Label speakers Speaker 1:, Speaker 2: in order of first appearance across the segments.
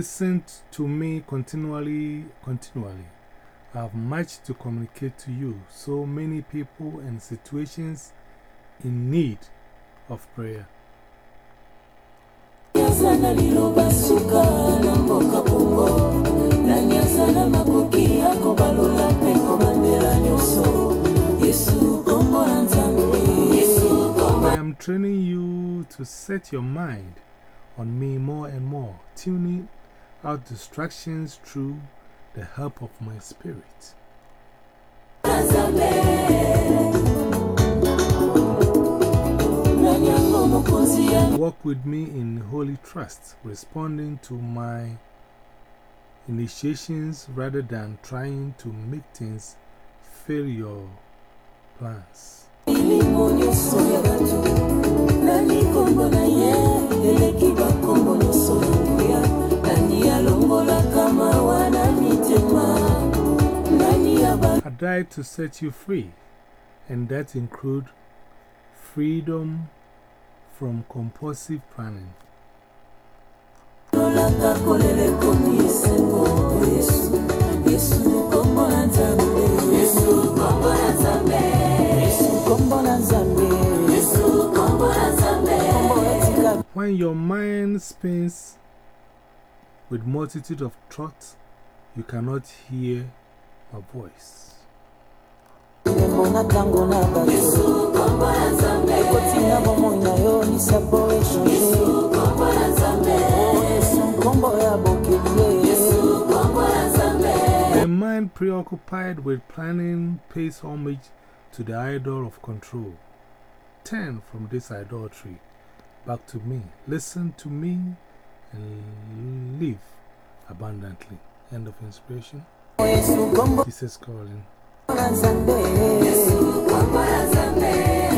Speaker 1: Listen to me continually, continually. I have much to communicate to you. So many people and situations in need of prayer.
Speaker 2: Sana liloba suka na mboka bongo nani azala makoki ya kobalola mpe kobandela nyonso yesu kombo na nzambe yesu kombo
Speaker 1: I am training you to set your mind on me more and more, tuning out distractions through the help of my spirit. Walk with me in holy trust, responding to my initiations rather than trying to make things fail your plans. To set you free, and that include freedom from compulsive planning. When your mind spins with multitude of thoughts, you cannot hear my voice.
Speaker 2: Ndembo na ntango na bato yesu kombo na nzambe ekotinga bomoi na yo lisapo echange yesu kombo yesu kombo ya bokili yesu kombo na nzambe
Speaker 1: A mind preoccupied with planning pays homage to the idol of control. Turn from this idolatry back to me. Listen to me and live abundantly. End of inspiration.
Speaker 2: yesu kombo
Speaker 1: Jesus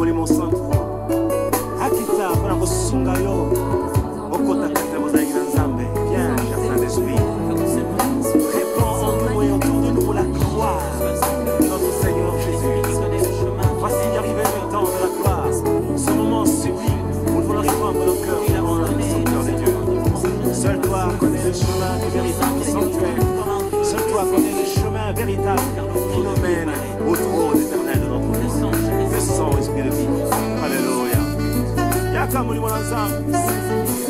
Speaker 3: senga mulimo santu akita mpona kosunga yo? Okota bozalaki na nzambe. Bien cher saint esprit répand en nous et autour de nous la gloire. De notre seigneur jésus. Voici arrivé le temps de la gloire. Ce moment sublime où nous voulons répandre nos cœurs devant le sanctuaire de Dieu seul toi connais le chemin du véritable sanctuaire Dieu le